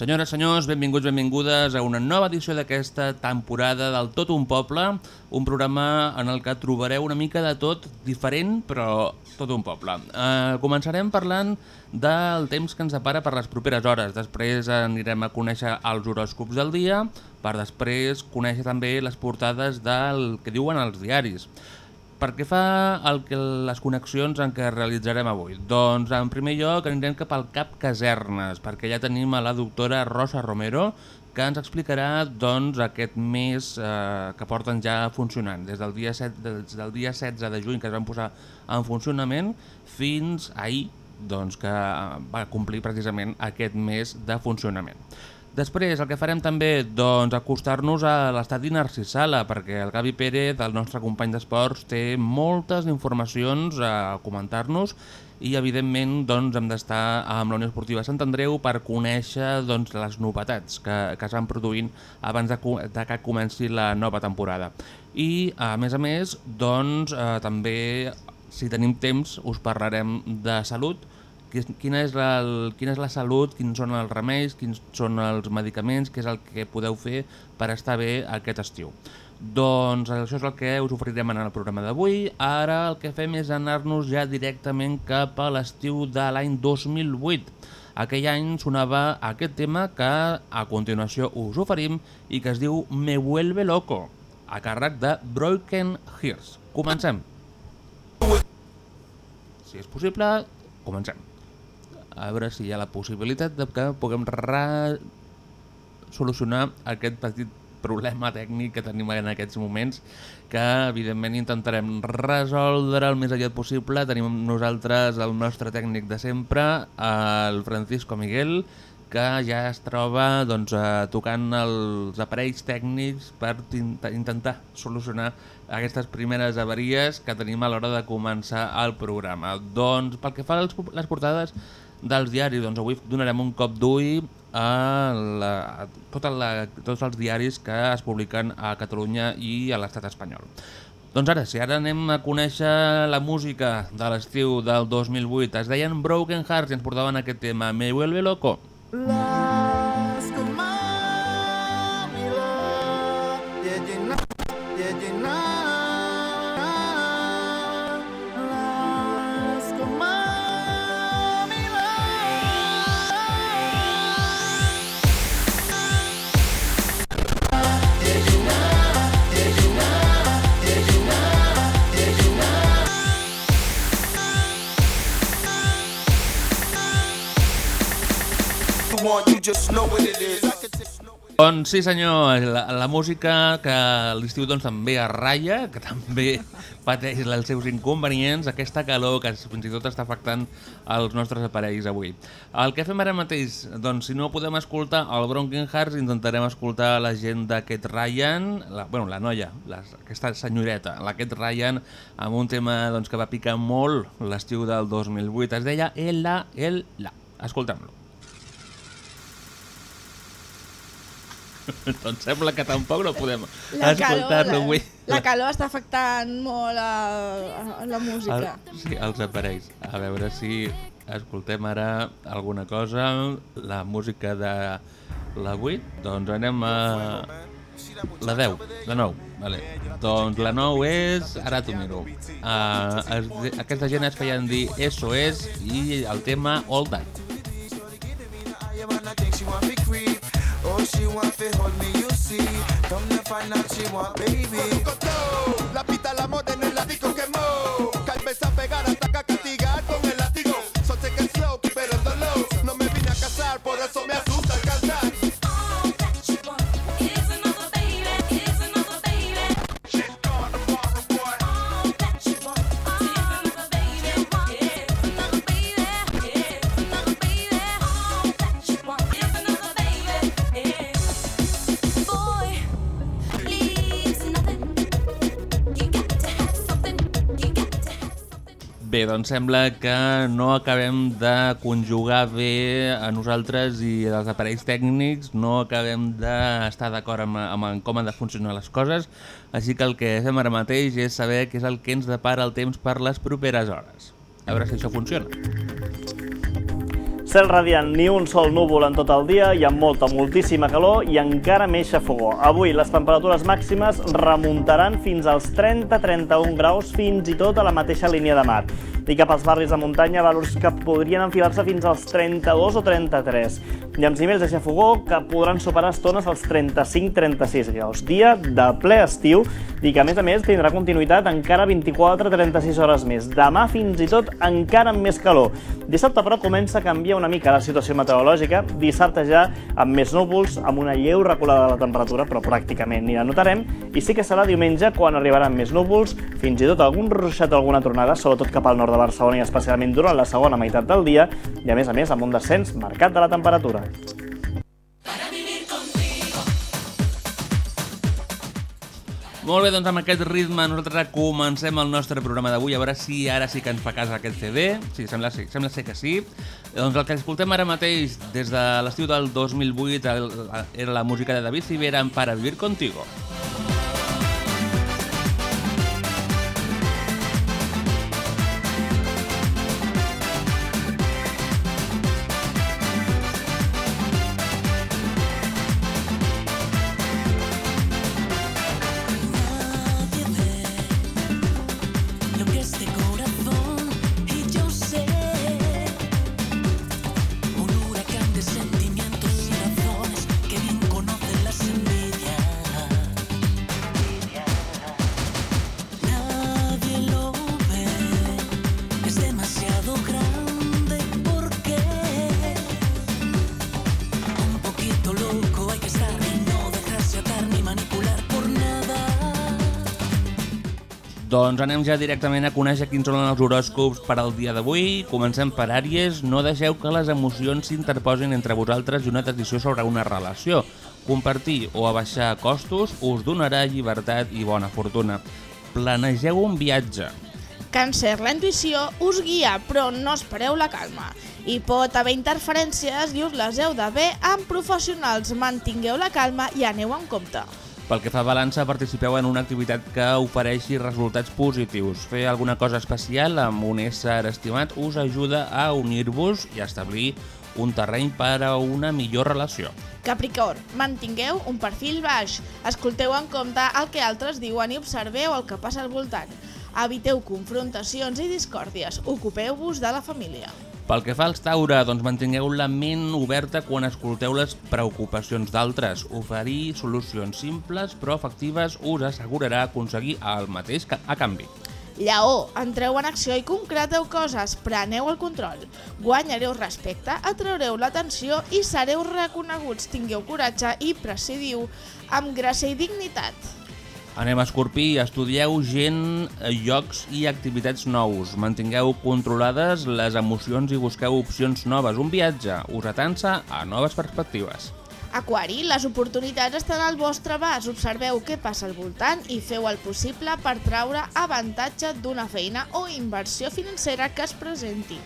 Senyores, senyors, benvinguts, benvingudes a una nova edició d'aquesta temporada del Tot un Poble, un programa en el que trobareu una mica de tot diferent, però tot un poble. Uh, començarem parlant del temps que ens separa per les properes hores. Després anirem a conèixer els horòscops del dia, per després conèixer també les portades del que diuen els diaris. Per què fa el que les connexions en què realitzarem avui? Doncs en primer lloc anirem cap al Cap Casernes, perquè ja tenim a la doctora Rosa Romero, que ens explicarà doncs, aquest mes eh, que porten ja funcionant, des del, dia 7, des del dia 16 de juny que es van posar en funcionament fins ahir doncs, que va complir precisament aquest mes de funcionament. Després el que farem també doncs, acostar-nos a l'estadi Narcissala perquè el Gavi Pérez, el nostre company d'esports, té moltes informacions a comentar-nos i evidentment doncs, hem d'estar amb la Unió Esportiva Sant Andreu per conèixer doncs, les novetats que, que es van produint abans de, de que comenci la nova temporada. I a més a més, doncs, eh, també si tenim temps us parlarem de salut, quina és, la, quina és la salut, quins són els remeis, quins són els medicaments, què és el que podeu fer per estar bé aquest estiu. Doncs això és el que us oferirem en el programa d'avui. Ara el que fem és anar-nos ja directament cap a l'estiu de l'any 2008. Aquell any sonava aquest tema que a continuació us oferim i que es diu Me vuelve loco, a càrrec de Broken Hearts. Comencem. Si és possible, comencem a veure si hi ha la possibilitat de que puguem solucionar aquest petit problema tècnic que tenim en aquests moments que evidentment intentarem resoldre el més aviat possible. Tenim nosaltres el nostre tècnic de sempre, el Francisco Miguel, que ja es troba doncs, eh, tocant els aparells tècnics per intentar solucionar aquestes primeres avaries que tenim a l'hora de començar el programa. Doncs pel que fa a les portades dels diaris, doncs avui donarem un cop d'ull a, la, a tota la, tots els diaris que es publiquen a Catalunya i a l'estat espanyol. Doncs ara, si ara anem a conèixer la música de l'estiu del 2008, es deien Broken Hearts i ens portaven aquest tema, Me vuelve loco. Las Doncs sí senyor, la, la música que l'estiu doncs, també es ratlla, que també pateix els seus inconvenients, aquesta calor que fins i tot està afectant els nostres aparells avui. El que fem ara mateix, doncs si no podem escoltar el Bronken Hearts, intentarem escoltar la gent d'aquest Ryan, la, bueno, la noia, la, aquesta senyoreta, l'Aquest Ryan, amb un tema doncs, que va picar molt l'estiu del 2008, es deia Ella, El, La. Escoltem-lo. doncs sembla que tampoc no podem La escoltar-lo avui. la calor està afectant molt a, a la música. El, sí, els aparells. A veure si escoltem ara alguna cosa. La música de la 8. Doncs anem a la 10, la 9. Vale. Doncs la 9 és... Ara t'ho miro. Uh, es, aquesta gent es feien dir Eso és i el tema All That. She want to hold me, you see. To find out she want baby. La pita, la morena en la disco quemó. Que empieza a pegar a Bé, doncs sembla que no acabem de conjugar bé a nosaltres i als aparells tècnics, no acabem d'estar d'acord amb, amb com han de funcionar les coses, així que el que fem ara mateix és saber què és el que ens depara el temps per les properes hores. A veure si això funciona. Cel radiant, ni un sol núvol en tot el dia, hi ha molta, moltíssima calor i encara més xafogó. Avui les temperatures màximes remuntaran fins als 30-31 graus fins i tot a la mateixa línia de mar. I cap als barris de muntanya, valors que podrien enfilar-se fins als 32 o 33. I amb nivells de xafogó que podran superar estones els 35-36 graus. Dia de ple estiu i que, a més a més, tindrà continuïtat encara 24-36 hores més. Demà, fins i tot, encara amb més calor. Dissabte, però, comença a canviar una mica la situació meteorològica. Dissabte ja amb més núvols, amb una lleu reculada de la temperatura, però pràcticament ni la notarem. I sí que serà diumenge quan arribaran més núvols, fins i tot algun ruixat o alguna tronada, sobretot cap al nord de Barcelona i especialment durant la segona meitat del dia, i a més a més amb un descens marcat de la temperatura. Molt bé, doncs amb aquest ritme nosaltres comencem el nostre programa d'avui, a veure si ara sí que ens fa cas aquest CD, sí, sembla, sí, sembla ser que sí. Doncs el que escoltem ara mateix, des de l'estiu del 2008, el, era la música de David Civera en Para Vivir Contigo. Nadie Doncs anem ja directament a conèixer quins són els horòscops per al dia d'avui. Comencem per Àries. No deixeu que les emocions s'interposin entre vosaltres i una decisió sobre una relació. Compartir o abaixar costos us donarà llibertat i bona fortuna. Planegeu un viatge. Càncer, la intuïció us guia, però no espereu la calma. Hi pot haver interferències i us les heu de bé amb professionals. Mantingueu la calma i aneu amb compte. Pel que fa a balança, participeu en una activitat que ofereixi resultats positius. Fer alguna cosa especial amb un ésser estimat us ajuda a unir-vos i a establir un terreny per a una millor relació. Capricorn, mantingueu un perfil baix. Escolteu en compte el que altres diuen i observeu el que passa al voltant. Eviteu confrontacions i discòrdies. Ocupeu-vos de la família. Pel que fa als Taure, doncs mantingueu la ment oberta quan escolteu les preocupacions d'altres. Oferir solucions simples però efectives us assegurarà aconseguir el mateix a canvi. Lleó, entreu en acció i concreteu coses, preneu el control. Guanyareu respecte, atraureu l'atenció i sereu reconeguts. Tingueu coratge i presidiu amb gràcia i dignitat. Anem a Escorpí, estudieu gent, eh, llocs i activitats nous. Mantingueu controlades les emocions i busqueu opcions noves. Un viatge us atansa a noves perspectives. Aquari, les oportunitats estan al vostre abast. Observeu què passa al voltant i feu el possible per traure avantatge d'una feina o inversió financera que es presenti.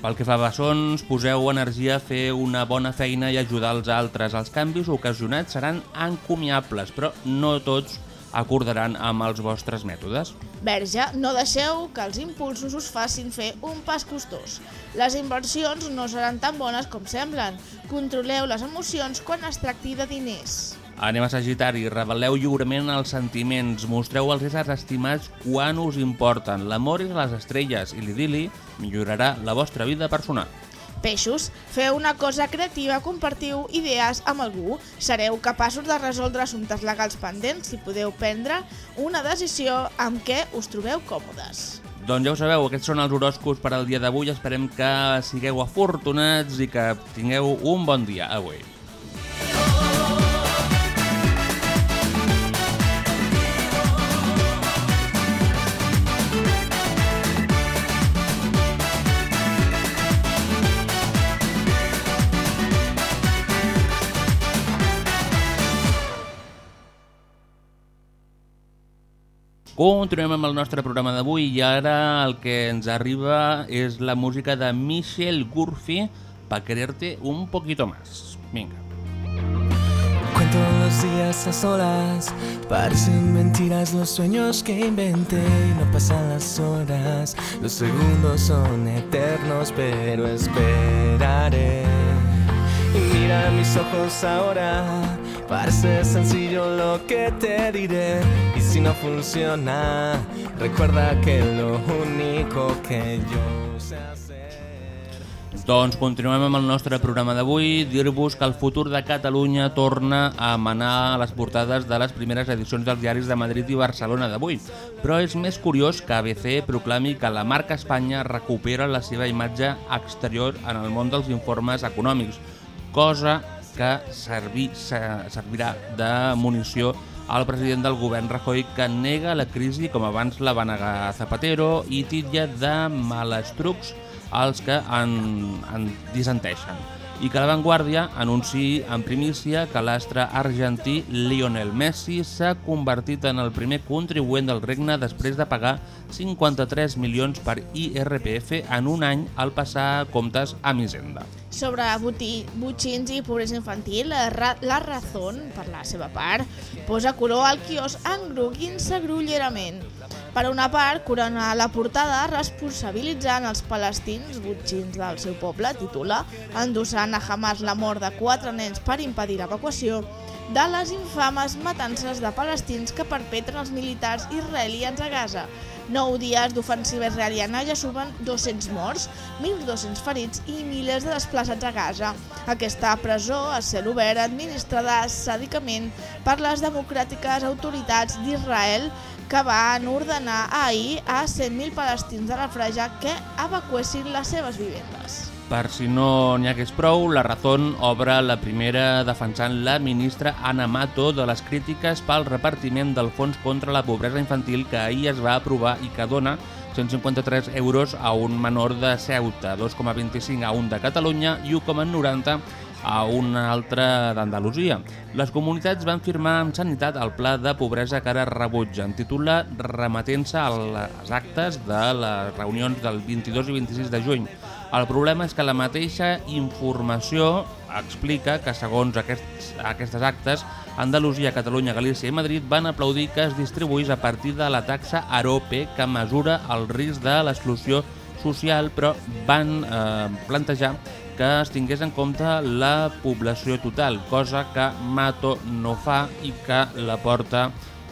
Pel que fa a bessons, poseu energia a fer una bona feina i ajudar els altres. Els canvis ocasionats seran encomiables, però no tots acordaran amb els vostres mètodes. Verge, no deixeu que els impulsos us facin fer un pas costós. Les inversions no seran tan bones com semblen. Controleu les emocions quan es tracti de diners. Anem a Sagitari, reveleu lliurement els sentiments, mostreu els éssers estimats quan us importen. L'amor és a les estrelles i l'idili millorarà la vostra vida personal. Peixos, feu una cosa creativa, compartiu idees amb algú. Sereu capaços de resoldre assumptes legals pendents si podeu prendre una decisió amb què us trobeu còmodes. Doncs ja ho sabeu, aquests són els horòscops per al dia d'avui. Esperem que sigueu afortunats i que tingueu un bon dia avui. Continuem amb el nostre programa d'avui i ara el que ens arriba és la música de Michel Gurfi pa quererte un poquito más. Vinga. Cuento los días a solas, parecen mentiras los sueños que inventé y no pasan las horas, los segundos son eternos, pero esperaré. Y mira mis ojos ahora, parece sencillo lo que te diré, y si no funciona, recuerda que lo único que yo sé hacer... Doncs continuem amb el nostre programa d'avui, dir-vos que el futur de Catalunya torna a manar a les portades de les primeres edicions dels diaris de Madrid i Barcelona d'avui. Però és més curiós que ABC proclami que la marca Espanya recupera la seva imatge exterior en el món dels informes econòmics, cosa que servi, se- servirà de munició al president del govern Rajoy que nega la crisi com abans la va negar Zapatero i titlla de malestrucs els que en, en dissenteixen i que la Vanguardia anunci en primícia que l'astre argentí Lionel Messi s'ha convertit en el primer contribuent del regne després de pagar 53 milions per IRPF en un any al passar comptes a Hisenda. Sobre butxins i pobresa infantil, la, Ra- la Razón, per la seva part, posa color al quios engruguint-se grullerament. Per una part, corona la portada responsabilitzant els palestins butxins del seu poble, titula, endossant a Hamas la mort de quatre nens per impedir l'evacuació de les infames matances de palestins que perpetren els militars israelians a Gaza. Nou dies d'ofensiva israeliana ja sumen 200 morts, 1.200 ferits i milers de desplaçats a Gaza. Aquesta presó, a cel obert, administrada sàdicament per les democràtiques autoritats d'Israel que van ordenar ahir a 100.000 palestins de la que evacuessin les seves vivendes. Per si no n'hi hagués prou, la Razón obre la primera defensant la ministra Ana Mato de les crítiques pel repartiment del Fons contra la Pobresa Infantil que ahir es va aprovar i que dona 153 euros a un menor de Ceuta, 2,25 a un de Catalunya i 1,90 a un altre d'Andalusia. Les comunitats van firmar amb Sanitat el pla de pobresa que ara rebutgen. Titula remetent-se a les actes de les reunions del 22 i 26 de juny. El problema és que la mateixa informació explica que segons aquests, aquestes actes, Andalusia, Catalunya, Galícia i Madrid van aplaudir que es distribuís a partir de la taxa AROPE que mesura el risc de l'exclusió social, però van eh, plantejar que es tingués en compte la població total, cosa que Mato no fa i que la porta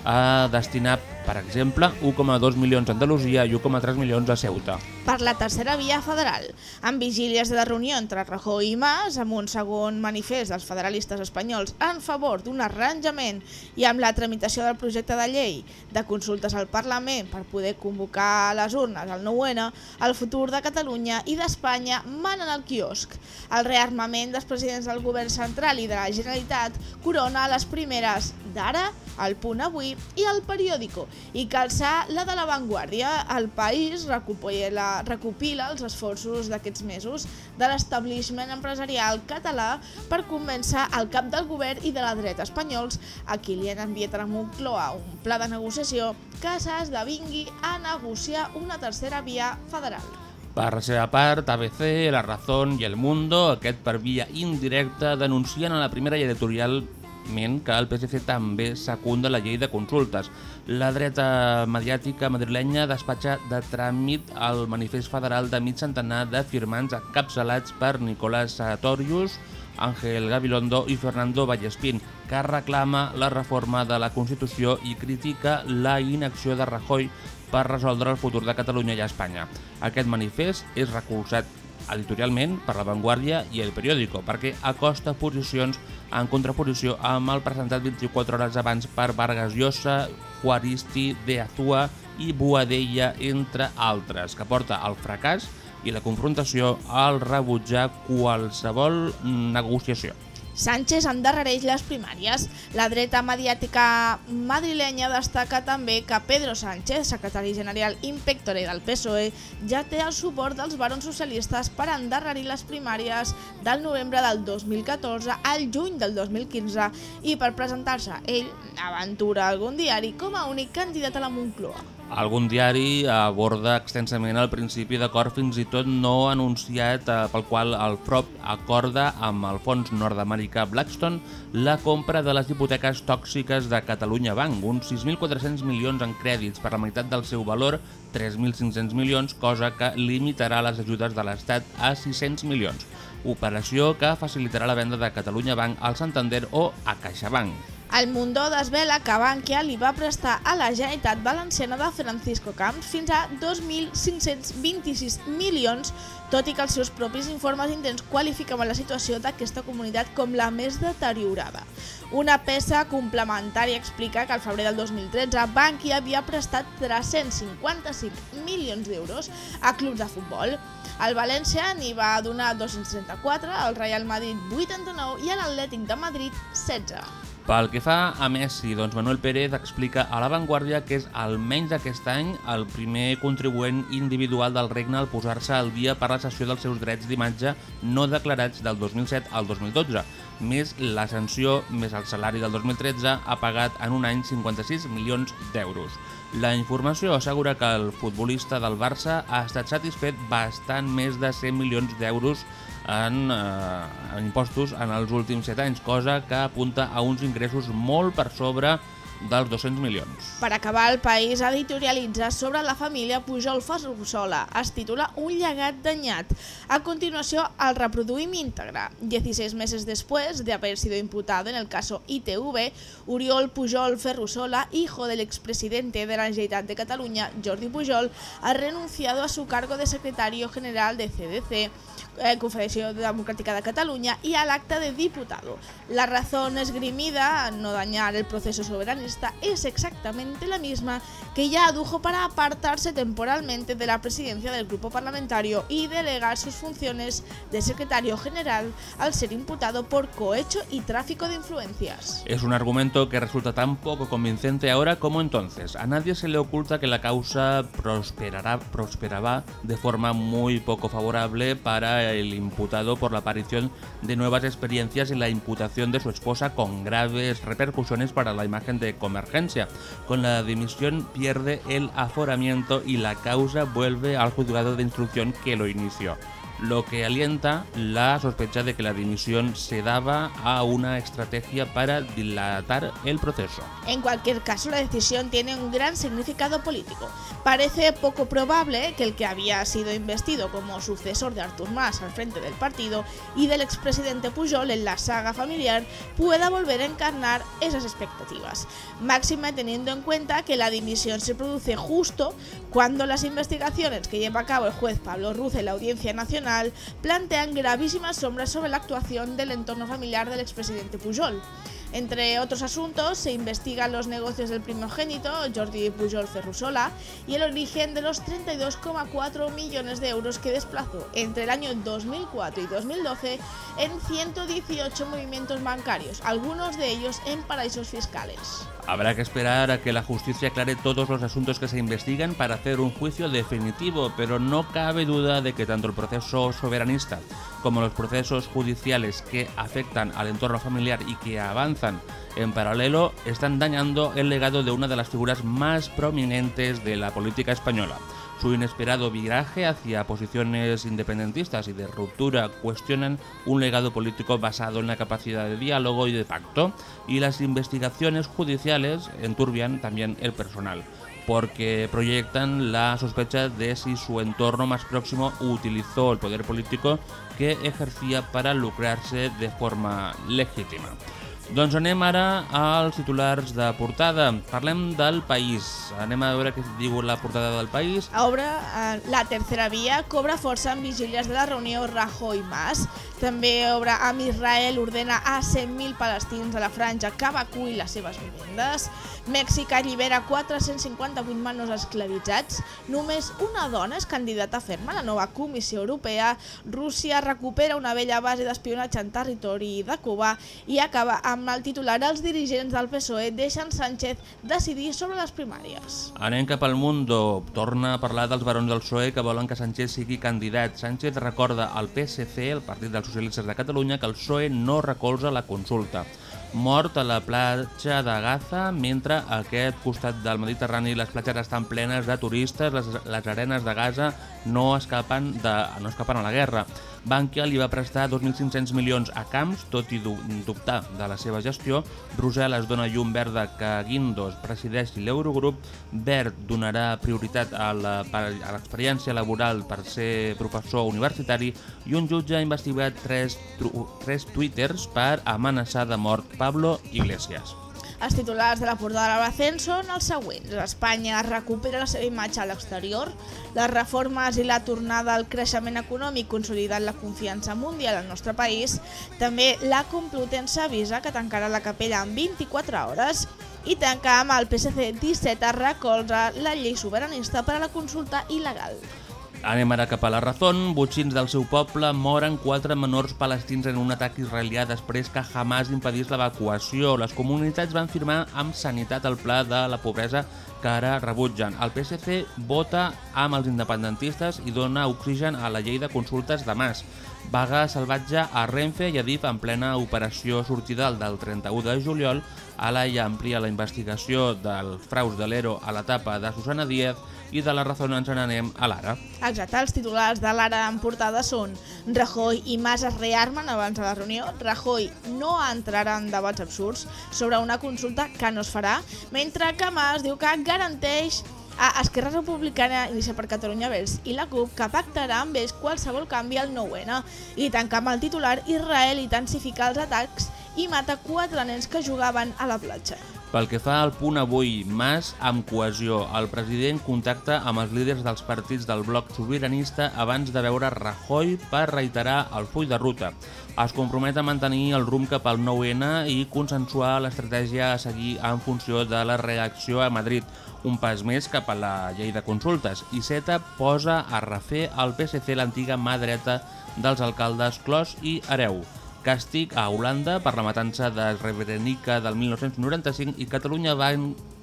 a destinar, per exemple, 1,2 milions a Andalusia i 1,3 milions a Ceuta. per la tercera via federal, amb vigílies de reunió entre Rajoy i Mas, amb un segon manifest dels federalistes espanyols en favor d'un arranjament i amb la tramitació del projecte de llei de consultes al Parlament per poder convocar les urnes al 9-N, el futur de Catalunya i d'Espanya manen al quiosc. El rearmament dels presidents del govern central i de la Generalitat corona les primeres d'ara, el Punt Avui i el Periòdico, i calçar la de la Vanguardia. El País recopila, recopila els esforços d'aquests mesos de l'establishment empresarial català per convèncer el cap del govern i de la dreta espanyols a qui li han enviat a la Moncloa un pla de negociació que s'esdevingui a negociar una tercera via federal. Per la seva part, ABC, La Razón i El Mundo, aquest per via indirecta, denuncien a la primera i editorialment que el PSC també secunda la llei de consultes. La dreta mediàtica madrilenya despatxa de tràmit el manifest federal de mig centenar de firmants encapçalats per Nicolás Sartorius, Ángel Gabilondo i Fernando Vallespín, que reclama la reforma de la Constitució i critica la inacció de Rajoy per resoldre el futur de Catalunya i Espanya. Aquest manifest és recolzat editorialment per La Vanguardia i El Periódico, perquè acosta posicions en contraposició amb el presentat 24 hores abans per Vargas Llosa, Juaristi, De Azúa i Boadella, entre altres, que porta al fracàs i la confrontació al rebutjar qualsevol negociació. Sánchez endarrereix les primàries. La dreta mediàtica madrilenya destaca també que Pedro Sánchez, secretari general impectore del PSOE, ja té el suport dels barons socialistes per endarrerir les primàries del novembre del 2014 al juny del 2015 i per presentar-se ell, aventura algun diari, com a únic candidat a la Moncloa. Algun diari aborda extensament el principi d'acord fins i tot no anunciat eh, pel qual el FROP acorda amb el fons nord-americà Blackstone la compra de les hipoteques tòxiques de Catalunya Banc, uns 6.400 milions en crèdits per la meitat del seu valor, 3.500 milions, cosa que limitarà les ajudes de l'Estat a 600 milions. Operació que facilitarà la venda de Catalunya Banc al Santander o a CaixaBank. El Mundo desvela que Bankia li va prestar a la Generalitat Valenciana de Francisco Camps fins a 2.526 milions, tot i que els seus propis informes intents qualificaven la situació d'aquesta comunitat com la més deteriorada. Una peça complementària explica que al febrer del 2013 Bankia havia prestat 355 milions d'euros a clubs de futbol. El València n'hi va donar 234, el Real Madrid 89 i l'Atlètic de Madrid 16. Pel que fa a Messi, doncs Manuel Pérez explica a La Vanguardia que és almenys aquest any el primer contribuent individual del regne al posar-se al dia per la cessió dels seus drets d'imatge no declarats del 2007 al 2012, més la sanció més el salari del 2013 ha pagat en un any 56 milions d'euros. La informació assegura que el futbolista del Barça ha estat satisfet bastant més de 100 milions d'euros en, eh, en impostos en els últims 7 anys, cosa que apunta a uns ingressos molt per sobre dels 200 milions. Per acabar, el país editorialitza sobre la família Pujol Ferrusola. Es titula Un llegat danyat. A continuació, el reproduïm íntegre. 16 meses después de haber sido imputado en el caso ITV, Uriol Pujol Ferrusola, hijo del expresidente de la Generalitat de Cataluña, Jordi Pujol, ha renunciado a su cargo de secretario general de CDC, eh, Confederación Democrática de Cataluña, y al acta de diputado. La razón esgrimida a no dañar el proceso soberanista es exactamente la misma que ya adujo para apartarse temporalmente de la presidencia del grupo parlamentario y delegar sus funciones de secretario general al ser imputado por cohecho y tráfico de influencias. Es un argumento que resulta tan poco convincente ahora como entonces. A nadie se le oculta que la causa prosperará, prosperaba de forma muy poco favorable para el imputado por la aparición de nuevas experiencias y la imputación de su esposa con graves repercusiones para la imagen de Convergencia. Con la dimisión pierde el aforamiento y la causa vuelve al juzgado de instrucción que lo inició lo que alienta la sospecha de que la dimisión se daba a una estrategia para dilatar el proceso. En cualquier caso, la decisión tiene un gran significado político. Parece poco probable que el que había sido investido como sucesor de Artur Mas al frente del partido y del expresidente Pujol en la saga familiar pueda volver a encarnar esas expectativas. Máxima teniendo en cuenta que la dimisión se produce justo cuando las investigaciones que lleva a cabo el juez Pablo Ruz en la Audiencia Nacional plantean gravísimas sombras sobre la actuación del entorno familiar del expresidente Pujol. Entre otros asuntos, se investigan los negocios del primogénito, Jordi Pujol Ferrusola, y el origen de los 32,4 millones de euros que desplazó entre el año 2004 y 2012 en 118 movimientos bancarios, algunos de ellos en paraísos fiscales. Habrá que esperar a que la justicia aclare todos los asuntos que se investigan para hacer un juicio definitivo, pero no cabe duda de que tanto el proceso soberanista como los procesos judiciales que afectan al entorno familiar y que avanzan en paralelo están dañando el legado de una de las figuras más prominentes de la política española. Su inesperado viraje hacia posiciones independentistas y de ruptura cuestionan un legado político basado en la capacidad de diálogo y de pacto, y las investigaciones judiciales enturbian también el personal porque proyectan la sospecha de si su entorno más próximo utilizó el poder político que ejercía para lucrarse de forma legítima. Doncs anem ara als titulars de portada. Parlem del país. Anem a veure què diu la portada del país. Obre eh, la tercera via, cobra força en vigílies de la reunió Rajoy-Mas. També obre amb Israel, ordena a 100.000 palestins a la franja que evacuï les seves vivendes. Mèxic allibera 458 menors esclavitzats. Només una dona és candidata a la nova Comissió Europea. Rússia recupera una vella base d'espionatge en territori de Cuba i acaba amb el titular els dirigents del PSOE deixen Sánchez decidir sobre les primàries. Anem cap al Mundo. Torna a parlar dels barons del PSOE que volen que Sánchez sigui candidat. Sánchez recorda al PSC, el Partit dels Socialistes de Catalunya, que el PSOE no recolza la consulta. Mort a la platja de Gaza, mentre a aquest costat del Mediterrani les platges estan plenes de turistes, les, les arenes de Gaza no escapen, de, no escapen a la guerra. Bankia li va prestar 2.500 milions a Camps, tot i du- dubtar de la seva gestió. Brussel·les dona llum verda que Guindos presideixi l'Eurogrup. Verd donarà prioritat a l'experiència laboral per ser professor universitari i un jutge ha investigat tres, tres twitters per amenaçar de mort Pablo Iglesias. Els titulars de la portada de l'Abracén són els següents. Espanya recupera la seva imatge a l'exterior, les reformes i la tornada al creixement econòmic consolidant la confiança mundial al nostre país, també la Complutense avisa que tancarà la capella en 24 hores i tanca amb el PSC 17 recolza la llei sobiranista per a la consulta il·legal. Anem ara cap a la Razón. Botxins del seu poble moren quatre menors palestins en un atac israelià després que Hamas impedís l'evacuació. Les comunitats van firmar amb sanitat el pla de la pobresa que ara rebutgen. El PSC vota amb els independentistes i dona oxigen a la llei de consultes de Mas. Vaga salvatge a Renfe i Adif en plena operació sortida del 31 de juliol. Ala ja amplia la investigació del fraus de l'Ero a l'etapa de Susana Díaz i de la Razón ens n'anem a l'Ara. Exacte, els titulars de l'ara en portada són Rajoy i Mas es rearmen abans de la reunió, Rajoy no entrarà en debats absurds sobre una consulta que no es farà, mentre que Mas diu que garanteix a Esquerra Republicana, Inicia per Catalunya Verds i la CUP que pactarà amb ells qualsevol canvi al 9-N. I tanca amb el titular Israel intensifica els atacs i mata quatre nens que jugaven a la platja. Pel que fa al punt avui, Mas amb cohesió. El president contacta amb els líders dels partits del bloc sobiranista abans de veure Rajoy per reiterar el full de ruta. Es compromet a mantenir el rumb cap al 9-N i consensuar l'estratègia a seguir en funció de la reacció a Madrid, un pas més cap a la llei de consultes. I Seta posa a refer al PSC l'antiga mà dreta dels alcaldes Clos i Hereu. Càstig a Holanda per la matança de Srebrenica del 1995 i Catalunya va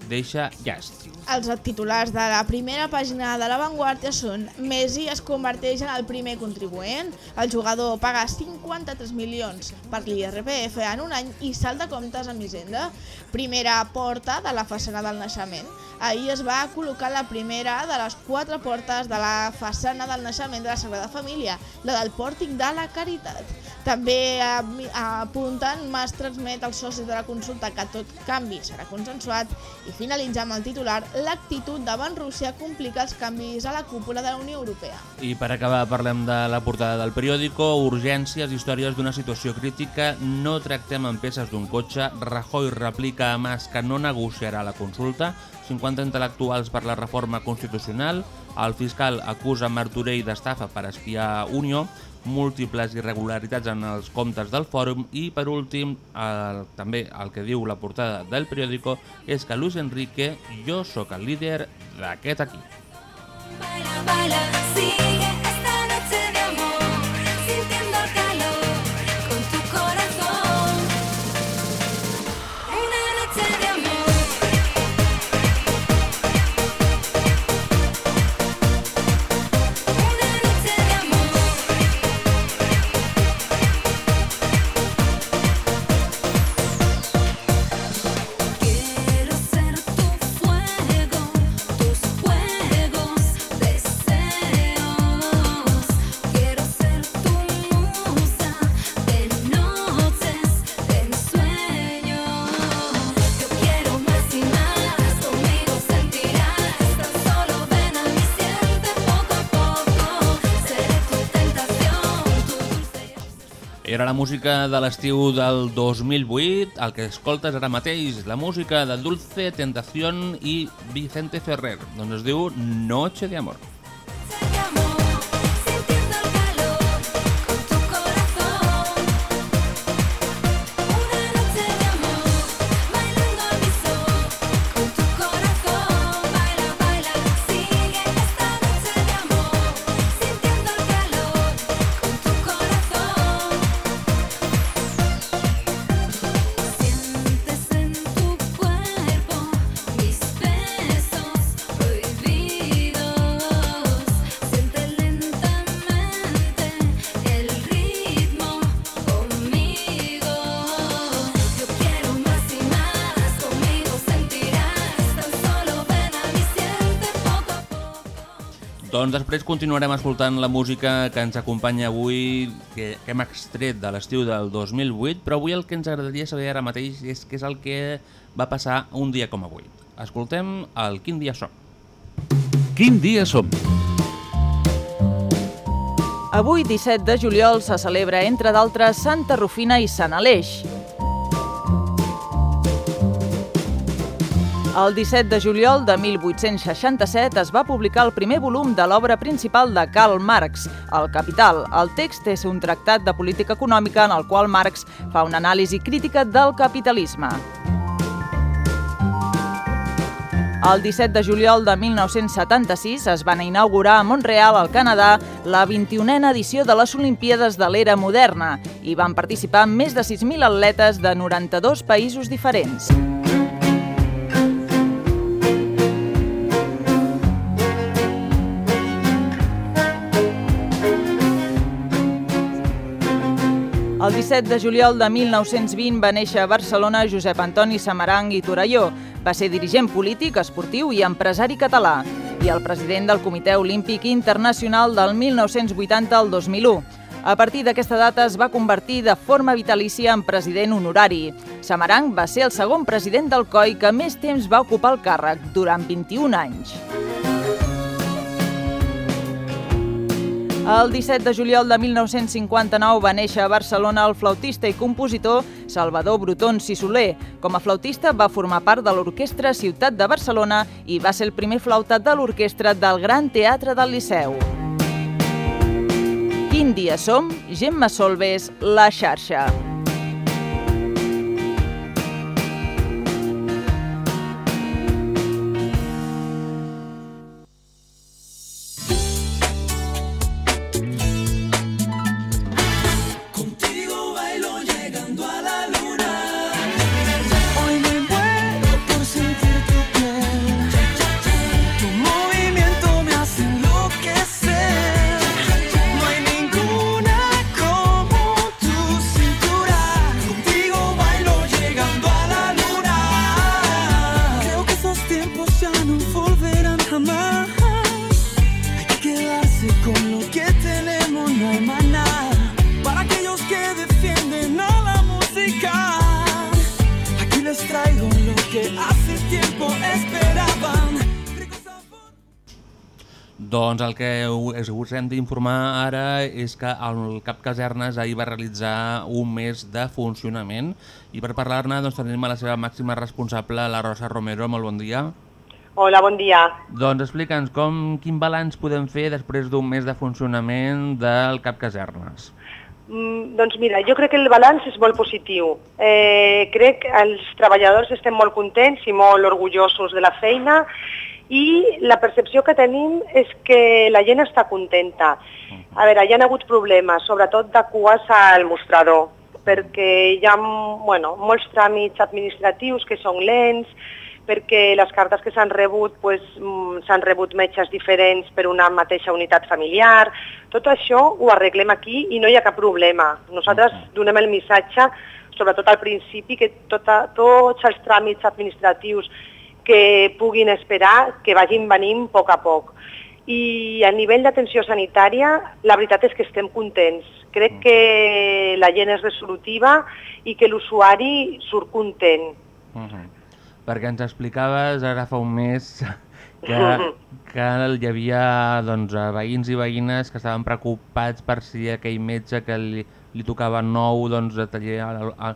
deixa llast. Els titulars de la primera pàgina de La Vanguardia són Messi es converteix en el primer contribuent, el jugador paga 53 milions per l'IRPF en un any i salt de comptes amb Hisenda. Primera porta de la façana del naixement. Ahir es va col·locar la primera de les quatre portes de la façana del naixement de la Sagrada Família, la del Pòrtic de la Caritat. També eh, apunten, Mas transmet als socis de la consulta que tot canvi serà consensuat i finalitza amb el titular l'actitud davant Rússia complica els canvis a la cúpula de la Unió Europea. I per acabar parlem de la portada del periòdico, urgències, històries d'una situació crítica, no tractem en peces d'un cotxe, Rajoy replica a Mas que no negociarà la consulta, 50 intel·lectuals per la reforma constitucional, el fiscal acusa Martorell d'estafa per espiar Unió, múltiples irregularitats en els comptes del fòrum i, per últim, el, també el que diu la portada del periòdico és que Luis Enrique, jo sóc el líder d'aquest equip. Baila, sigue La música de l'estiu del 2008, el que escoltes ara mateix, la música de Dulce Tentación i Vicente Ferrer, doncs es diu Noche de Amor. Doncs després continuarem escoltant la música que ens acompanya avui, que, que hem extret de l'estiu del 2008, però avui el que ens agradaria saber ara mateix és què és el que va passar un dia com avui. Escoltem el Quin dia som. Quin dia som? Avui, 17 de juliol, se celebra, entre d'altres, Santa Rufina i Sant Aleix. El 17 de juliol de 1867 es va publicar el primer volum de l'obra principal de Karl Marx, El Capital. El text és un tractat de política econòmica en el qual Marx fa una anàlisi crítica del capitalisme. El 17 de juliol de 1976 es van inaugurar a Montreal, al Canadà, la 21a edició de les Olimpíades de l'era moderna. Hi van participar més de 6.000 atletes de 92 països diferents. 17 de juliol de 1920 va néixer a Barcelona Josep Antoni Samarang i Torelló. Va ser dirigent polític, esportiu i empresari català i el president del Comitè Olímpic Internacional del 1980 al 2001. A partir d'aquesta data es va convertir de forma vitalícia en president honorari. Samarang va ser el segon president del COI que més temps va ocupar el càrrec, durant 21 anys. El 17 de juliol de 1959 va néixer a Barcelona el flautista i compositor Salvador Brutons i Soler. Com a flautista va formar part de l'Orquestra Ciutat de Barcelona i va ser el primer flauta de l'orquestra del Gran Teatre del Liceu. Quin dia som? Gemma Solves, La Xarxa. Us hem d'informar ara és que el CAP Casernes ahir va realitzar un mes de funcionament i per parlar-ne doncs, tenim a la seva màxima responsable, la Rosa Romero. Molt bon dia. Hola, bon dia. Doncs explica'ns quin balanç podem fer després d'un mes de funcionament del CAP Casernes. Mm, doncs mira, jo crec que el balanç és molt positiu. Eh, crec que els treballadors estem molt contents i molt orgullosos de la feina i la percepció que tenim és que la gent està contenta. A veure, hi ha hagut problemes, sobretot de cues al mostrador, perquè hi ha bueno, molts tràmits administratius que són lents, perquè les cartes que s'han rebut pues, mm, s'han rebut metges diferents per una mateixa unitat familiar. Tot això ho arreglem aquí i no hi ha cap problema. Nosaltres donem el missatge, sobretot al principi, que tota, tots els tràmits administratius que puguin esperar, que vagin venint a poc a poc. I a nivell d'atenció sanitària, la veritat és que estem contents. Crec que la gent és resolutiva i que l'usuari surt content. Uh -huh. Perquè ens explicaves ara fa un mes que, que hi havia doncs, veïns i veïnes que estaven preocupats per si aquell metge que li, li tocava nou doncs, a taller, a, a,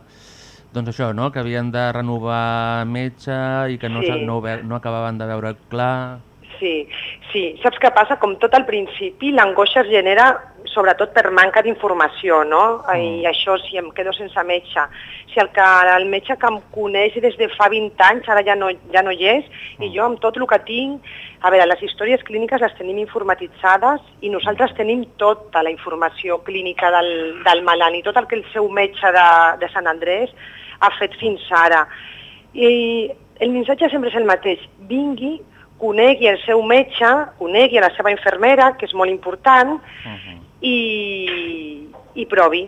doncs això, no? que havien de renovar metge i que no, Sí. no, no acabaven de veure clar. Sí, sí. Saps què passa? Com tot al principi, l'angoixa es genera sobretot per manca d'informació, no? I això, si em quedo sense metge. Si el, que, el metge que em coneix des de fa 20 anys ara ja no, ja no hi és, i jo amb tot el que tinc... A veure, les històries clíniques les tenim informatitzades i nosaltres tenim tota la informació clínica del, del malalt i tot el que el seu metge de, de Sant Andrés ha fet fins ara. I el missatge sempre és el mateix. Vingui, conegui el seu metge, conegui la seva infermera, que és molt important, i, i provi,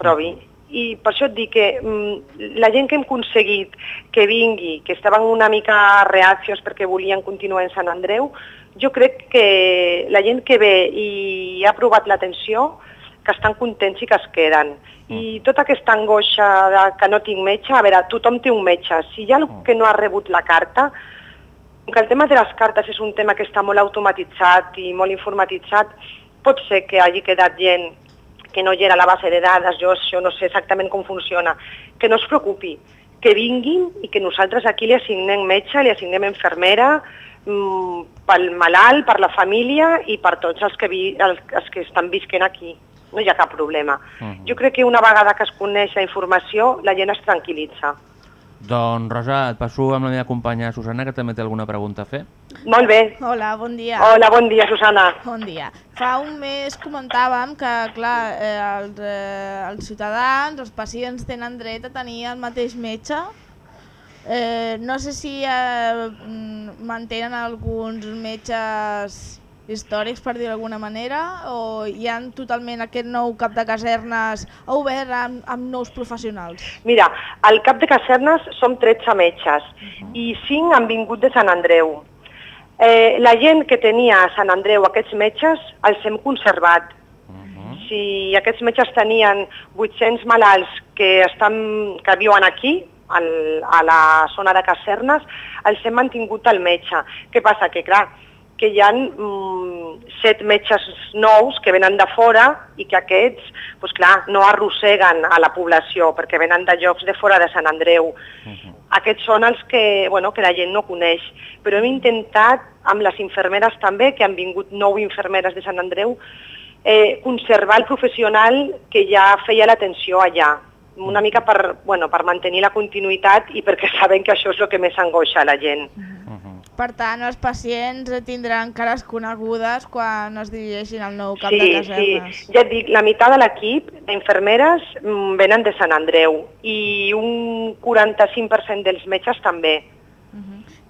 provi. I per això et dic que mm, la gent que hem aconseguit que vingui, que estaven una mica reaccions perquè volien continuar en Sant Andreu, jo crec que la gent que ve i ha provat l'atenció, que estan contents i que es queden. I tota aquesta angoixa de que no tinc metge, a veure, tothom té un metge. Si hi ha algú que no ha rebut la carta, com que el tema de les cartes és un tema que està molt automatitzat i molt informatitzat, pot ser que hagi quedat gent que no hi era la base de dades, jo això no sé exactament com funciona, que no es preocupi, que vinguin i que nosaltres aquí li assignem metge, li assignem infermera, mm, pel malalt, per la família i per tots els que, vi, els, els que estan visquent aquí. No hi ha cap problema. Jo crec que una vegada que es coneix la informació, la gent es tranquil·litza. Doncs Rosa, et passo amb la meva companya Susana, que també té alguna pregunta a fer. Molt bé. Hola, bon dia. Hola, bon dia, Susana. Bon dia. Fa un mes comentàvem que, clar, eh, els, eh, els ciutadans, els pacients tenen dret a tenir el mateix metge. Eh, no sé si eh, mantenen alguns metges històrics, per dir d'alguna manera, o hi han totalment aquest nou cap de casernes obert amb, amb nous professionals? Mira, al cap de casernes som 13 metges i 5 han vingut de Sant Andreu. Eh, la gent que tenia a Sant Andreu aquests metges els hem conservat. Si aquests metges tenien 800 malalts que, estan, que viuen aquí, al, a la zona de casernes, els hem mantingut al metge. Què passa? Que clar, que hi ha mm, set metges nous que venen de fora i que aquests pues clar, no arrosseguen a la població perquè venen de llocs de fora de Sant Andreu. Aquests són els que, bueno, que la gent no coneix, però hem intentat amb les infermeres també, que han vingut nou infermeres de Sant Andreu, eh, conservar el professional que ja feia l'atenció allà, una mica per, bueno, per mantenir la continuïtat i perquè saben que això és el que més angoixa la gent. Per tant, els pacients tindran cares conegudes quan es dirigeixin al nou cap de Sí, casernes. sí, ja et dic, la meitat de l'equip d'infermeres mm, venen de Sant Andreu i un 45% dels metges també.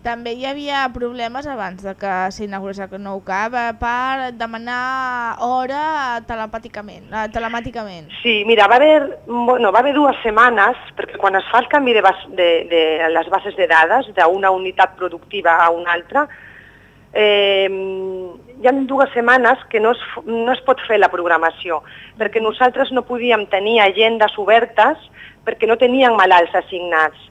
També hi havia problemes abans de que s'inaugurés el nou CAP per demanar hora telepàticament, eh, telemàticament. Sí, mira, va haver, bueno, va haver dues setmanes, perquè quan es fa el canvi de, bas, de, de les bases de dades d'una unitat productiva a una altra, eh, hi ha dues setmanes que no es, no es pot fer la programació, perquè nosaltres no podíem tenir agendes obertes perquè no tenien malalts assignats.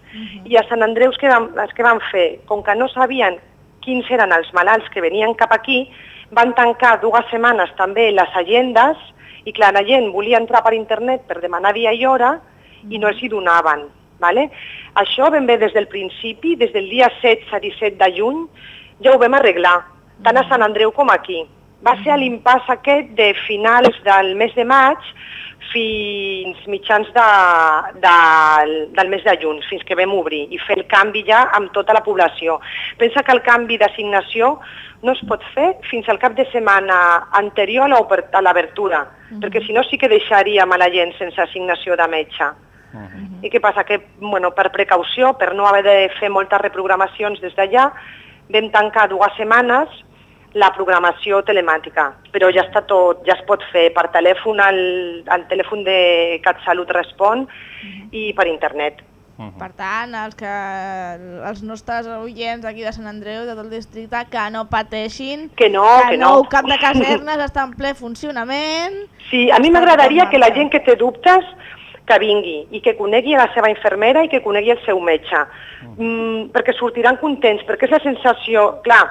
I a Sant Andreu que van, els que van fer, com que no sabien quins eren els malalts que venien cap aquí, van tancar dues setmanes també les agendes i clar, la gent volia entrar per internet per demanar dia i hora i no els hi donaven. Vale? Això ben bé des del principi, des del dia 16-17 de juny, ja ho vam arreglar, tant a Sant Andreu com aquí. Va ser l'impàs aquest de finals del mes de maig fins mitjans de, de, del mes de juny, fins que vam obrir i fer el canvi ja amb tota la població. Pensa que el canvi d'assignació no es pot fer fins al cap de setmana anterior a l'oper- a l'obertura, perquè si no sí que deixaríem a la gent sense assignació de metge. I què passa? Que bueno, per precaució, per no haver de fer moltes reprogramacions des d'allà, vam tancar dues setmanes la programació telemàtica, però ja està tot, ja es pot fer per telèfon al, al telèfon de CatSalut Respon i per internet. Per tant, els, que, els nostres oients aquí de Sant Andreu, de tot el districte, que no pateixin, Que no, que el no. nou cap de casernes està en ple funcionament. Sí, a mi m'agradaria que la gent que té dubtes que vingui i que conegui a la seva infermera i que conegui el seu metge, mm, perquè sortiran contents, perquè és la sensació, clar,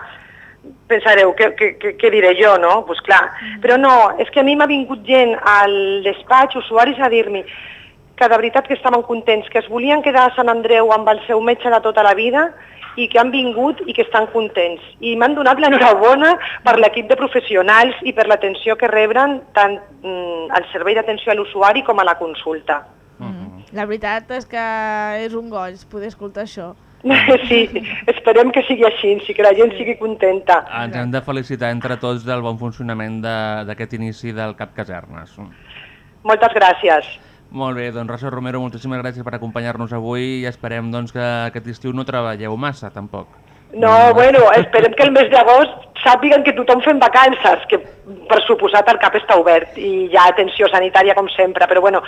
pensareu, què, què, què, què diré jo, no? Pues clar, però no, és que a mi m'ha vingut gent al despatx, usuaris, a dir-me que de veritat que estaven contents, que es volien quedar a Sant Andreu amb el seu metge de tota la vida i que han vingut i que estan contents. I m'han donat l'enhorabona per l'equip de professionals i per l'atenció que rebren tant mm, al servei d'atenció a l'usuari com a la consulta. La veritat és que és un goig poder escoltar això. Sí, esperem que sigui així, sí, que la gent sigui contenta. Ens hem de felicitar entre tots del bon funcionament de- d'aquest inici del Cap Casernes. Moltes gràcies. Molt bé, doncs Rosa Romero, moltíssimes gràcies per acompanyar-nos avui i esperem doncs, que aquest estiu no treballeu massa, tampoc. No, bueno, esperem que el mes d'agost sàpiguen que tothom fem vacances, que per suposat el CAP està obert i hi ha atenció sanitària com sempre, però bueno,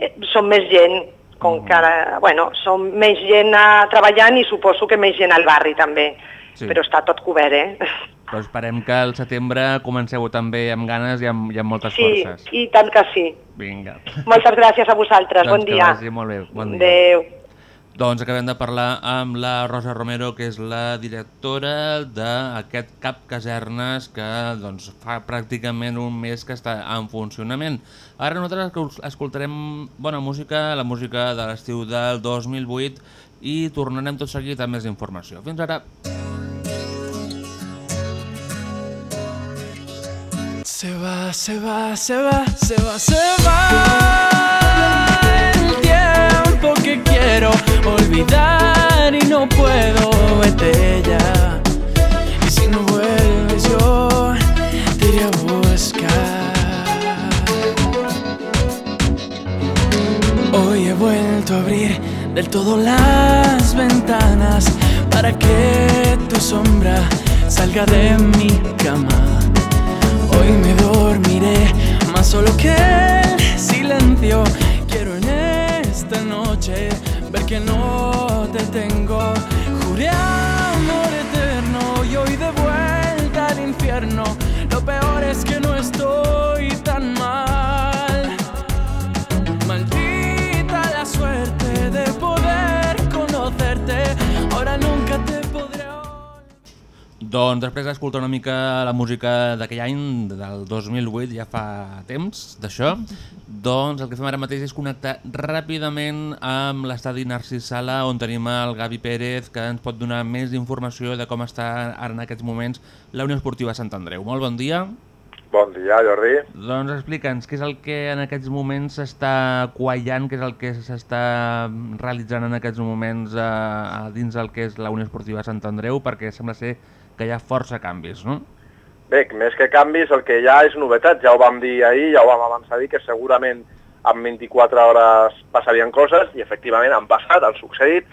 eh, som més gent, com que ara, bueno, som més gent eh, treballant i suposo que més gent al barri també, Sí. però està tot cobert, eh? Però esperem que al setembre comenceu també amb ganes i amb, i amb moltes Sí, forces. i tant que sí. Vinga. Moltes gràcies a vosaltres, Doncs bon que dia. vagi molt bé, bon dia. Adéu. Doncs acabem de parlar amb la Rosa Romero, que és la directora d'aquest CAP Casernes, que doncs, fa pràcticament un mes que està en funcionament. Ara nosaltres escol- escoltarem bona música, la música de l'estiu del 2008, i tornarem tot seguit amb més informació. Fins ara. Se va, se va, se va, se va, se va olvidar y no puedo vete ya. Y si no vuelves yo te iré a buscar. Hoy he vuelto a abrir del todo las ventanas para que tu sombra salga de mi cama. Hoy me dormiré más solo que el silencio. Ver que no te tengo. Juré amor eterno y hoy de vuelta al infierno. Lo peor es que no Doncs després d'escoltar una mica la música d'aquell any, del 2008, ja fa temps d'això, doncs el que fem ara mateix és connectar ràpidament amb l'estadi Narcís Sala, on tenim el Gavi Pérez, que ens pot donar més informació de com està ara en aquests moments la Unió Esportiva Sant Andreu. Molt bon dia. Bon dia, Jordi. Doncs explica'ns què és el que en aquests moments s'està quallant, què és el que s'està realitzant en aquests moments eh, a dins del que és la Unió Esportiva Sant Andreu, perquè sembla ser que hi ha força canvis, no? Bé, més que canvis, el que hi ha és novetat. Ja ho vam dir ahir, ja ho vam avançar dir, que segurament en 24 hores passarien coses, i efectivament han passat, han succeït,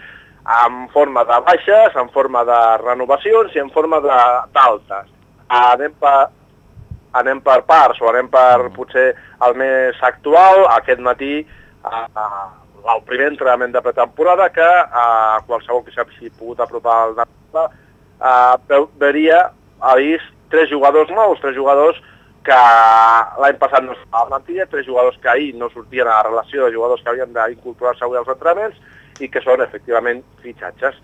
en forma de baixes, en forma de renovacions i en forma de- d'altes. Anem per, anem per parts, o anem per potser el més actual, aquest matí, a, a, el primer entrenament de pretemporada, que a qualsevol que s'hagi pogut apropar al Nàpols, eh, veuria, ha vist tres jugadors nous, tres jugadors que l'any passat no estaven a la plantilla, tres jugadors que ahir no sortien a la relació de jugadors que havien d'incorporar-se avui als entrenaments i que són efectivament fitxatges.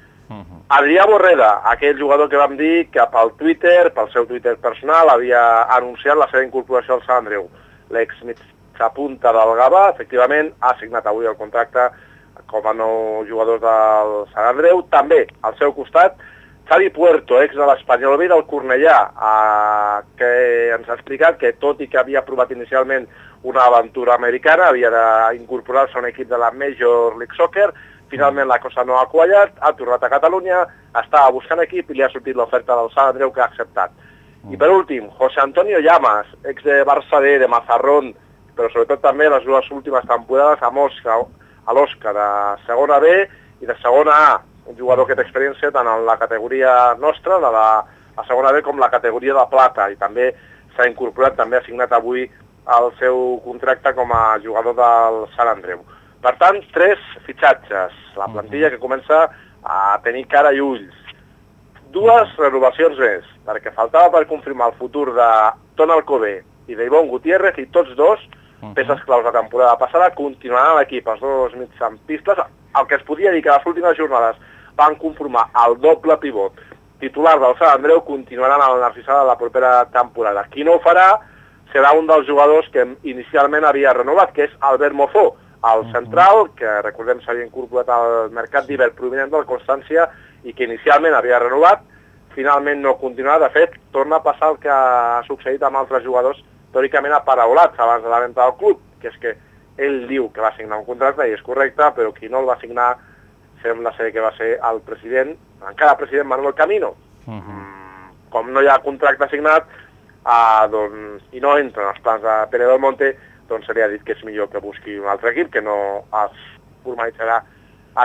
Adrià Borreda, aquell jugador que vam dir que pel Twitter, pel seu Twitter personal, havia anunciat la seva incorporació al Sant Andreu. L'ex mitjapunta del Gavà, efectivament, ha signat avui el contracte com a nou jugador del Sant Andreu. També, al seu costat, Xavi Puerto, ex de l'Espanyol B del Cornellà, eh, que ens ha explicat que tot i que havia provat inicialment una aventura americana, havia d'incorporar-se a un equip de la Major League Soccer, finalment la cosa no ha quallat, ha tornat a Catalunya, estava buscant equip i li ha sortit l'oferta del Sant Andreu que ha acceptat. I per últim, José Antonio Llamas, ex de Barça B, de Mazarrón, però sobretot també les dues últimes temporades a Mosca, a l'Osca de segona B i de segona A, un jugador que té experiència tant en la categoria nostra, de la, la segona B, com la categoria de plata, i també s'ha incorporat, també ha signat avui el seu contracte com a jugador del Sant Andreu. Per tant, tres fitxatges, la plantilla que comença a tenir cara i ulls. Dues renovacions més, perquè faltava per confirmar el futur de Ton Alcobé i d'Ivon Gutiérrez, i tots dos, peces claus de temporada passada, continuaran a l'equip, els dos mitjampistes, el que es podia dir que les últimes jornades van conformar el doble pivot titular del Sant Andreu continuaran al Narcisada la propera temporada. Qui no ho farà serà un dels jugadors que inicialment havia renovat, que és Albert Mozó, el central, que recordem s'havia incorporat al mercat d'hivern provinent del Constància i que inicialment havia renovat, finalment no continuarà. De fet, torna a passar el que ha succeït amb altres jugadors teòricament aparaulats abans de la venda del club, que és que ell diu que va signar un contracte i és correcte, però qui no el va signar sembla ser que va ser el president, encara president Manuel Camino. Com no hi ha contracte signat eh, doncs, i no entra en els plans de Pere del Monte, doncs seria dit que és millor que busqui un altre equip, que no es formalitzarà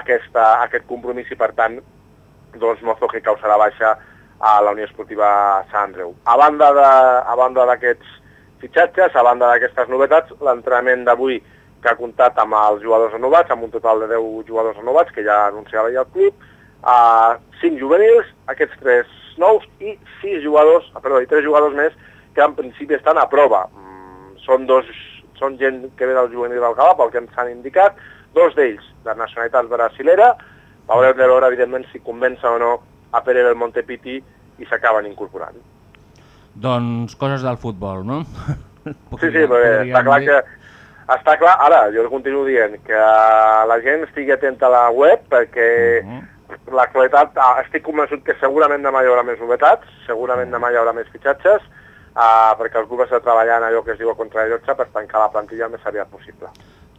aquesta, aquest compromís i per tant doncs Mozo que causarà baixa a la Unió Esportiva Sant Andreu. A banda de- a banda d'aquests fitxatges, a banda d'aquestes novetats, l'entrenament d'avui que ha comptat amb els jugadors renovats, amb un total de 10 jugadors renovats, que ja anunciava ja el club, uh, 5 juvenils, aquests 3 nous i 6 jugadors, ah, perdó, i 3 jugadors més que en principi estan a prova. Mm, són dos, són gent que ve del juvenil del Gala, pel que ens han indicat, dos d'ells de nacionalitat brasilera, haurem de veure, evidentment, si convença o no a Pere del Montepiti i s'acaben incorporant. Doncs coses del futbol, no? Sí, sí, perquè està clar que... Està clar, ara, jo continuo dient que la gent estigui atenta a la web perquè l'actualitat, ah, estic convençut que segurament demà hi haurà més novetats, segurament demà hi haurà més fitxatges, ah, perquè el club està treballant allò que es diu a contrarrellotge per tancar la plantilla el més aviat possible.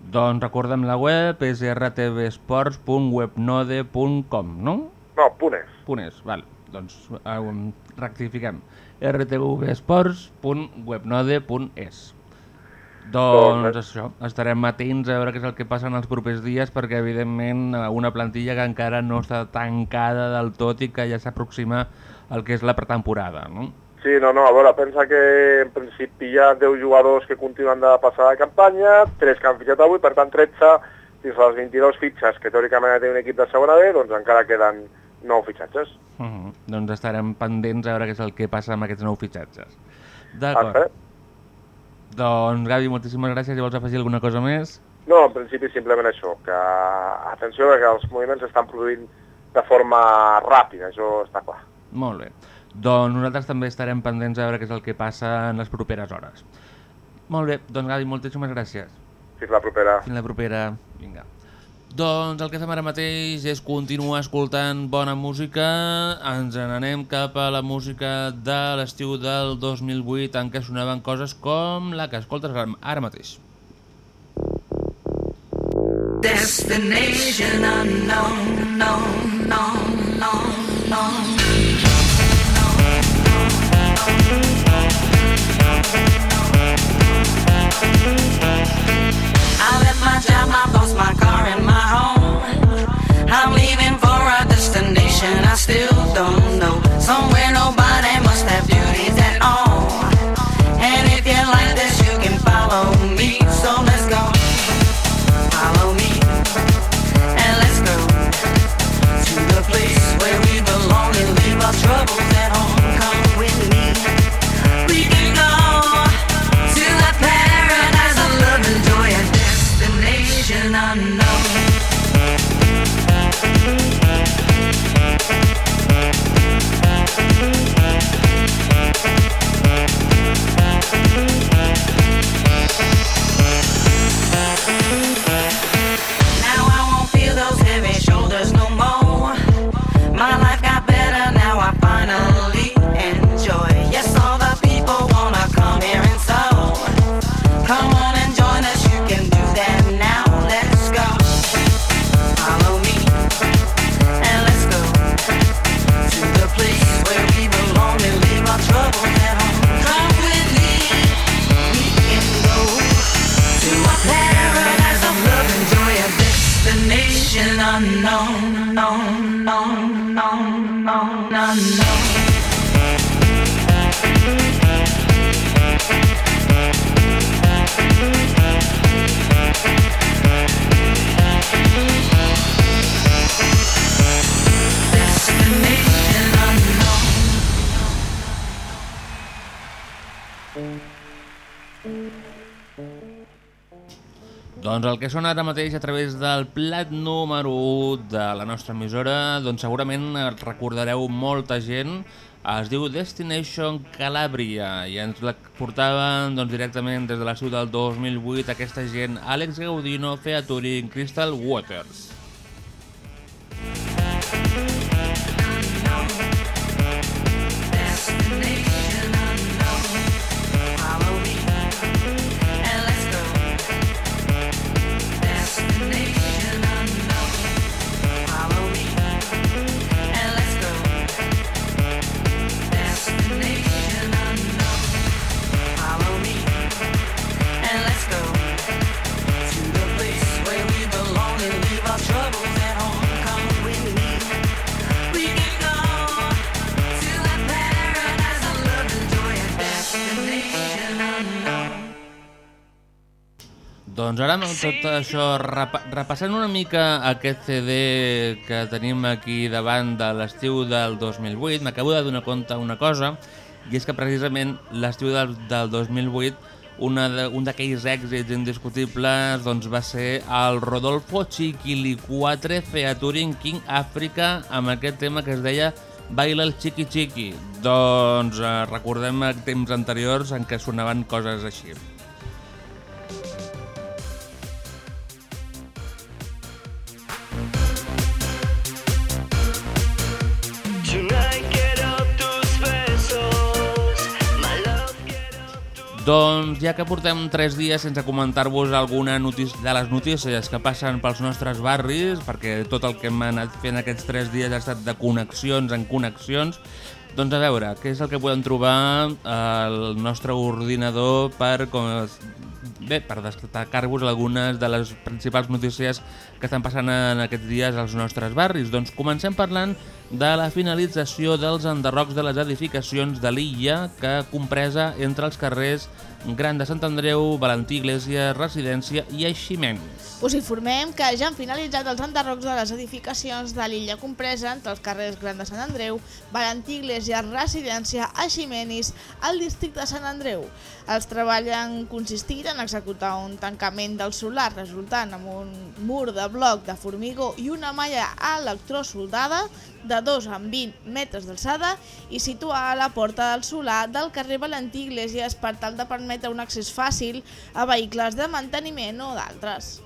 Doncs recordem la web, és rtvsports.webnode.com, no? No. Punt és, val. Doncs um, rectifiquem. rtvsports.webnode.es Doncs això, estarem atents a veure què és el que passa en els propers dies perquè evidentment una plantilla que encara no està tancada del tot i que ja s'aproxima al que és la pretemporada, no? Sí, no, no, a veure, pensa que en principi hi ha 10 jugadors que continuen de passar la campanya, 3 que han fitxat avui, per tant 13, fins a les 22 fitxes que teòricament té un equip de segona B, doncs encara queden 9 fitxatges. Uh -huh. Doncs estarem pendents a veure què és el que passa amb aquests nous fitxatges. D'acord. Doncs Gavi, moltíssimes gràcies. Si vols afegir alguna cosa més? No, en principi simplement això, que atenció que els moviments s'estan produint de forma ràpida, això està clar. Molt bé. Doncs nosaltres també estarem pendents a veure què és el que passa en les properes hores. Molt bé, doncs Gavi, moltíssimes gràcies. Fins la propera. Fins la propera. Vinga. Doncs el que fem ara mateix és continuar escoltant bona música. Ens n'anem cap a la música de l'estiu del 2008 en què sonaven coses com la que escoltes ara- mateix. Destination unknown, no, no, no, no. I left my job, my boss, my car, and my home. I'm leaving for a destination I still don't know. Somewhere nobody must have at all. And if you like this, you can follow me. So let's go. Follow me. And let's go to the place where unknown. Que sona ara mateix a través del plat número 1 de la nostra emissora, doncs segurament recordareu molta gent, es diu Destination Calabria i ens la portaven doncs, directament des de l'estiu del 2008 aquesta gent, Àlex Gaudino, featuring Crystal Waters. Doncs tot això, repa repassant una mica aquest CD que tenim aquí davant de l'estiu del 2008, m'acabo de donar compte una cosa, i és que precisament l'estiu del, del 2008 una de, un d'aquells èxits indiscutibles doncs, va ser el Rodolfo Chiquilicuatre featuring King Africa amb aquest tema que es deia Baila el Chiqui Chiqui. Doncs eh, recordem temps anteriors en què sonaven coses així. Doncs ja que portem 3 dies sense comentar-vos alguna de les notícies que passen pels nostres barris, perquè tot el que hem anat fent aquests 3 dies ha estat de connexions en connexions, doncs a veure, què és el que podem trobar al nostre ordinador per, com, per destacar-vos algunes de les principals notícies que estan passant en aquests dies als nostres barris. Doncs comencem parlant de la finalització dels enderrocs de les edificacions de l'illa que compresa entre els carrers Gran de Sant Andreu, Valentí Iglesias, Residència i Eiximens. Us informem que ja han finalitzat els enderrocs de les edificacions de l'illa compresa entre els carrers Gran de Sant Andreu, Valentí Iglesias, Residència, Eiximenis, al districte de Sant Andreu. Els treballs han consistit en executar un tancament del solar resultant amb un mur de bloc de formigó i una malla electrosoldada de 2 en 20 metres d'alçada i situar a la porta del solar del carrer Valentí Iglesias per tal de permetre un accés fàcil a vehicles de manteniment o d'altres.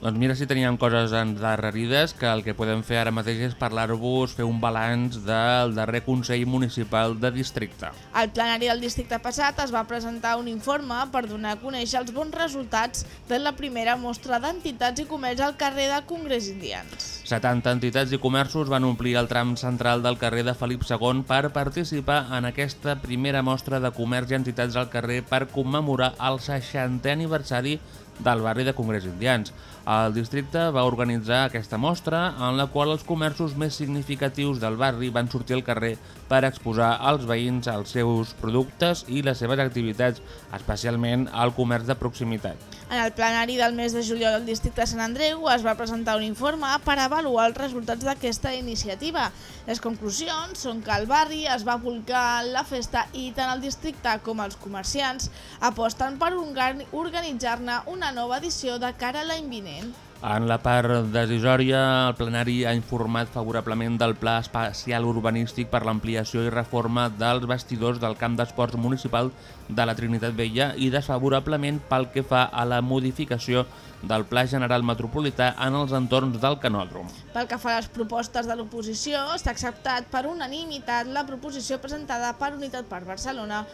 Doncs mira si teníem coses endarrerides que el que podem fer ara mateix és parlar-vos, fer un balanç del darrer Consell Municipal de Districte. Al plenari del districte passat es va presentar un informe per donar a conèixer els bons resultats de la primera mostra d'entitats i comerç al carrer de Congrés Indians. 70 entitats i comerços van omplir el tram central del carrer de Felip II per participar en aquesta primera mostra de comerç i entitats al carrer per commemorar el 60è aniversari del barri de Congrés Indians. El districte va organitzar aquesta mostra en la qual els comerços més significatius del barri van sortir al carrer per exposar als veïns els seus productes i les seves activitats, especialment el comerç de proximitat. En el plenari del mes de juliol del districte de Sant Andreu es va presentar un informe per avaluar els resultats d'aquesta iniciativa. Les conclusions són que el barri es va volcar la festa i tant el districte com els comerciants aposten per organ- organitzar-ne una nova edició de cara a l'any vinent. En la part decisòria, el plenari ha informat favorablement del Pla Espacial Urbanístic per l'ampliació i reforma dels vestidors del camp d'esports municipal de la Trinitat Vella i desfavorablement pel que fa a la modificació del Pla General Metropolità en els entorns del Canòdrom. Pel que fa a les propostes de l'oposició, s'ha acceptat per unanimitat la proposició presentada per Unitat per Barcelona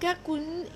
que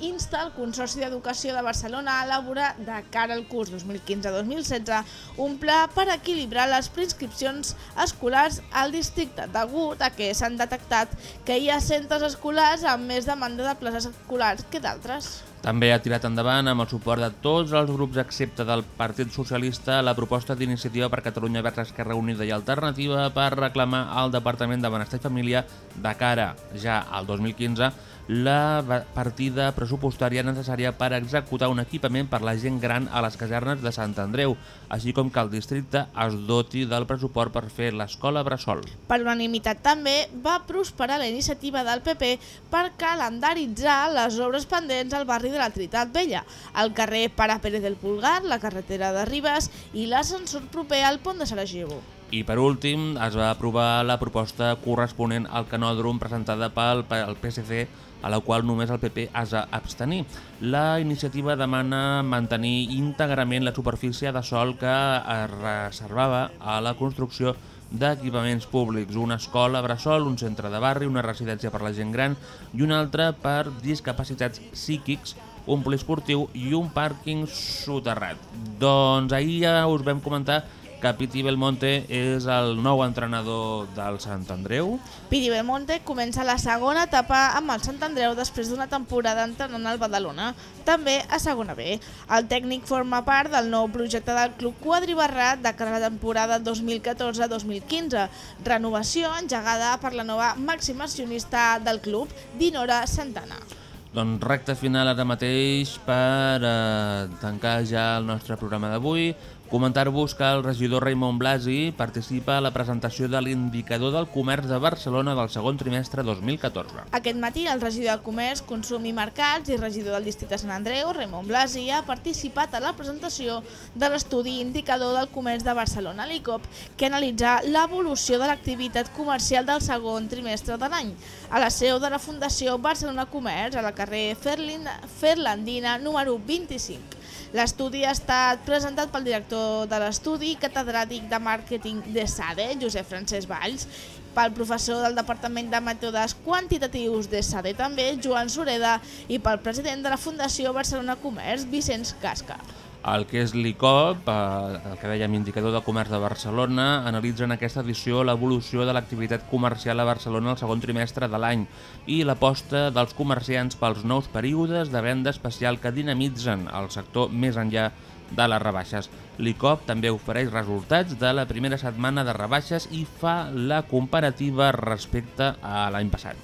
insta el Consorci d'Educació de Barcelona a elaborar de cara al curs 2015-2016 un pla per equilibrar les prescripcions escolars al districte degut a que s'han detectat que hi ha centres escolars amb més demanda de places escolars que d'altres. També ha tirat endavant amb el suport de tots els grups excepte del Partit Socialista la proposta d'iniciativa per Catalunya Verds Esquerra Unida i Alternativa per reclamar al Departament de Benestar i Família de cara ja al 2015 la partida pressupostària necessària per executar un equipament per la gent gran a les casernes de Sant Andreu, així com que el districte es doti del pressupost per fer l'escola Bressol. Per unanimitat també va prosperar la iniciativa del PP per calendaritzar les obres pendents al barri de la Trinitat Vella, el carrer Pare Pérez del Pulgar, la carretera de Ribes i l'ascensor proper al pont de Sarajevo. I per últim, es va aprovar la proposta corresponent al canòdrom presentada pel, pel PSC, a la qual només el PP es va abstenir. La iniciativa demana mantenir íntegrament la superfície de sol que es reservava a la construcció d'equipaments públics, una escola bressol, un centre de barri, una residència per la gent gran i una altra per discapacitats psíquics, un poliesportiu i un pàrquing soterrat. Doncs ahir ja us vam comentar que Piti Belmonte és el nou entrenador del Sant Andreu. Pidi Belmonte comença la segona etapa amb el Sant Andreu després d'una temporada entrenant al Badalona, també a segona B. El tècnic forma part del nou projecte del club quadribarrat de cara a la temporada 2014-2015, renovació engegada per la nova màxima accionista del club, Dinora Santana. Doncs recte final ara mateix per eh, tancar ja el nostre programa d'avui. Comentar-vos que el regidor Raimon Blasi participa a la presentació de l'Indicador del Comerç de Barcelona del segon trimestre 2014. Aquest matí el regidor de Comerç, Consum i Mercats i regidor del districte de Sant Andreu, Ramon Blasi, ha participat a la presentació de l'estudi Indicador del Comerç de Barcelona, l'ICOP, que analitza l'evolució de l'activitat comercial del segon trimestre de l'any, a la seu de la Fundació Barcelona Comerç, a la carrer Ferlandina, número 25. L'estudi ha estat presentat pel director de l'estudi, catedràtic de màrqueting de SADE, Josep Francesc Valls, pel professor del Departament de Mètodes Quantitatius de SADE també, Joan Sureda, i pel president de la Fundació Barcelona Comerç, Vicenç Casca. El que és l'ICOP, eh, el que dèiem Indicador de Comerç de Barcelona, analitza en aquesta edició l'evolució de l'activitat comercial a Barcelona el segon trimestre de l'any i l'aposta dels comerciants pels nous períodes de venda especial que dinamitzen el sector més enllà de les rebaixes. L'ICOP també ofereix resultats de la primera setmana de rebaixes i fa la comparativa respecte a l'any passat.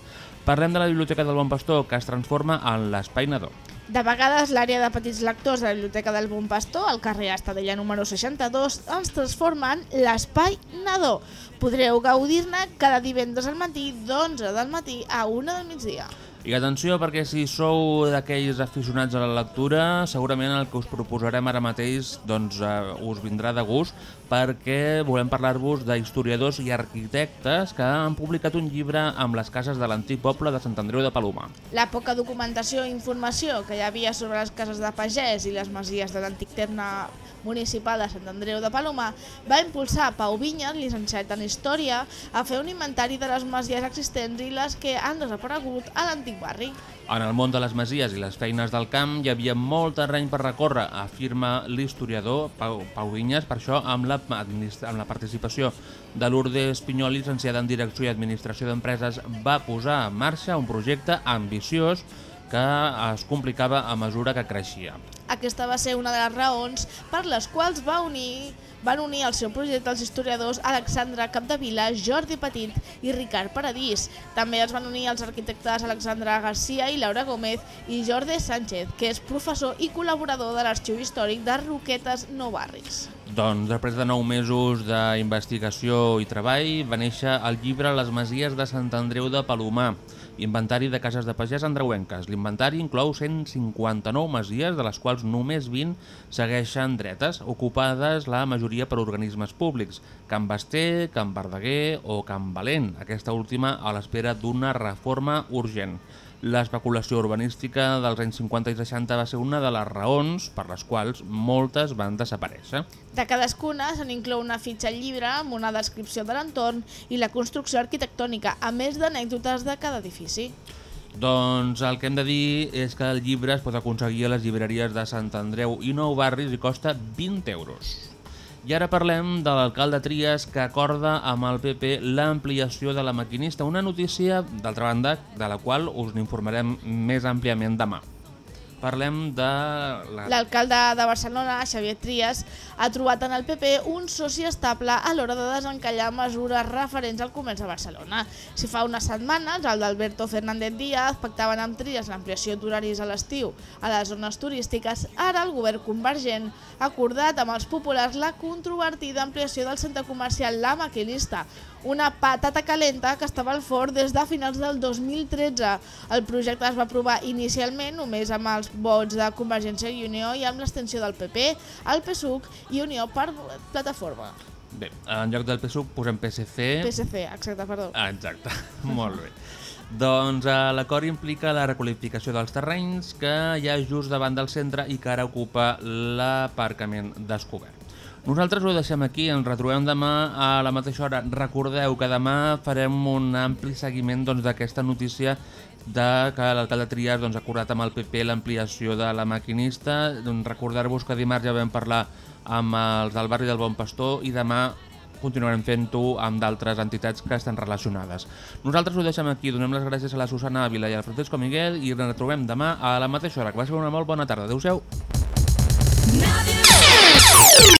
Parlem de la Biblioteca del Bon Pastor, que es transforma en l'Espai Nadó. De vegades, l'àrea de petits lectors de la Biblioteca del Bon Pastor, al carrer Estadella número 62, ens transforma en l'Espai Nadó. Podreu gaudir-ne cada divendres al matí d'11 del matí a 1 del migdia. I atenció perquè si sou d'aquells aficionats a la lectura, segurament el que us proposarem ara mateix doncs, uh, us vindrà de gust perquè volem parlar-vos d'historiadors i arquitectes que han publicat un llibre amb les cases de l'antic poble de Sant Andreu de Palomar. La poca documentació i informació que hi havia sobre les cases de pagès i les masies de l'antic terme municipal de Sant Andreu de Palomar va impulsar Pau Vinyes, llicenciat en Història, a fer un inventari de les masies existents i les que han desaparegut a l'antic barri. En el món de les masies i les feines del camp hi havia molt terreny per recórrer, afirma l'historiador Pau, Pau Vinyes, per això amb la, amb la participació de Lourdes Pinyol, llicenciada en Direcció i Administració d'Empreses, va posar en marxa un projecte ambiciós que es complicava a mesura que creixia. Aquesta va ser una de les raons per les quals va unir, van unir al seu projecte els historiadors Alexandre Capdevila, Jordi Petit i Ricard Paradís. També es van unir els arquitectes Alexandre Garcia i Laura Gómez i Jordi Sánchez, que és professor i col·laborador de l'Arxiu Històric de Roquetes Nou Barris. Doncs després de nou mesos d'investigació i treball va néixer el llibre Les Masies de Sant Andreu de Palomar, inventari de cases de pagès andreuenques. L'inventari inclou 159 masies, de les quals només 20 segueixen dretes, ocupades la majoria per organismes públics, Can Basté, Can Verdaguer o Can Valent, aquesta última a l'espera d'una reforma urgent. L'especulació urbanística dels anys 50 i 60 va ser una de les raons per les quals moltes van desaparèixer. De cadascuna se n'inclou una fitxa al llibre amb una descripció de l'entorn i la construcció arquitectònica, a més d'anècdotes de cada edifici. Doncs el que hem de dir és que el llibre es pot aconseguir a les llibreries de Sant Andreu i Nou Barris i costa 20 euros. I ara parlem de l'alcalde Trias que acorda amb el PP l'ampliació de la maquinista, una notícia, d'altra banda, de la qual us n'informarem més àmpliament demà. Parlem de... La... L'alcalde de Barcelona, Xavier Trias, ha trobat en el PP un soci estable a l'hora de desencallar mesures referents al comerç a Barcelona. Si fa unes setmanes el d'Alberto Fernández Díaz pactaven amb Trias l'ampliació d'horaris a l'estiu a les zones turístiques, ara el govern convergent ha acordat amb els populars la controvertida ampliació del centre comercial La Maquinista, una patata calenta que estava al forn des de finals del 2013. El projecte es va aprovar inicialment només amb els vots de Convergència i Unió i amb l'extensió del PP, el PSUC i Unió per plataforma. Bé, en lloc del PSUC posem PSC. PSC, exacte, perdó. Ah, exacte, molt bé. Doncs eh, l'acord implica la requalificació dels terrenys que hi ha just davant del centre i que ara ocupa l'aparcament descobert. Nosaltres ho deixem aquí, ens retrobem demà a la mateixa hora. Recordeu que demà farem un ampli seguiment doncs, d'aquesta doncs, notícia de que l'alcalde Trias doncs, ha acordat amb el PP l'ampliació de la maquinista. Doncs, Recordar-vos que dimarts ja vam parlar amb els del barri del Bon Pastor i demà continuarem fent-ho amb d'altres entitats que estan relacionades. Nosaltres ho deixem aquí, donem les gràcies a la Susana Ávila i al Francisco Miguel i ens retrobem demà a la mateixa hora. Que va ser una molt bona tarda. Adéu-siau.